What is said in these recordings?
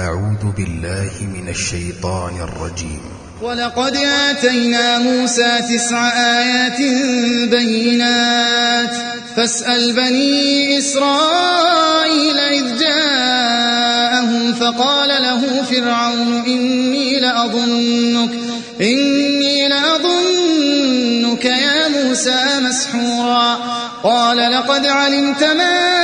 أعوذ بالله من الشيطان الرجيم. ولقد آتينا موسى تسع آيات بينات. فاسأل بني إسرائيل إذ جاءهم فقال له فرعون إني لأظنك إني لأظنك يا موسى مسحورا. قال لقد علمت ما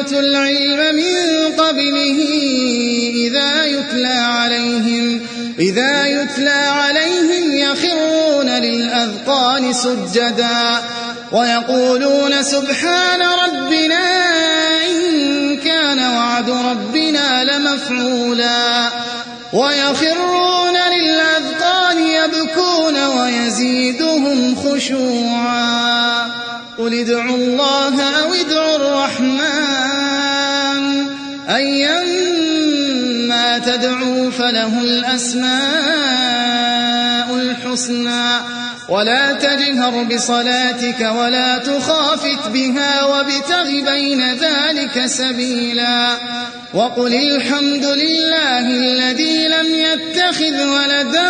أوتوا العلم من قبله إذا يتلى عليهم إذا يتلى عليهم يخرون للأذقان سجدا ويقولون سبحان ربنا إن كان وعد ربنا لمفعولا ويخرون للأذقان يبكون ويزيدهم خشوعا. قل ادعوا الله أو ادعوا الرحمن. أيما تدعوا فله الأسماء الحسنى ولا تجهر بصلاتك ولا تخافت بها وابتغ بين ذلك سبيلا وقل الحمد لله الذي لم يتخذ ولدا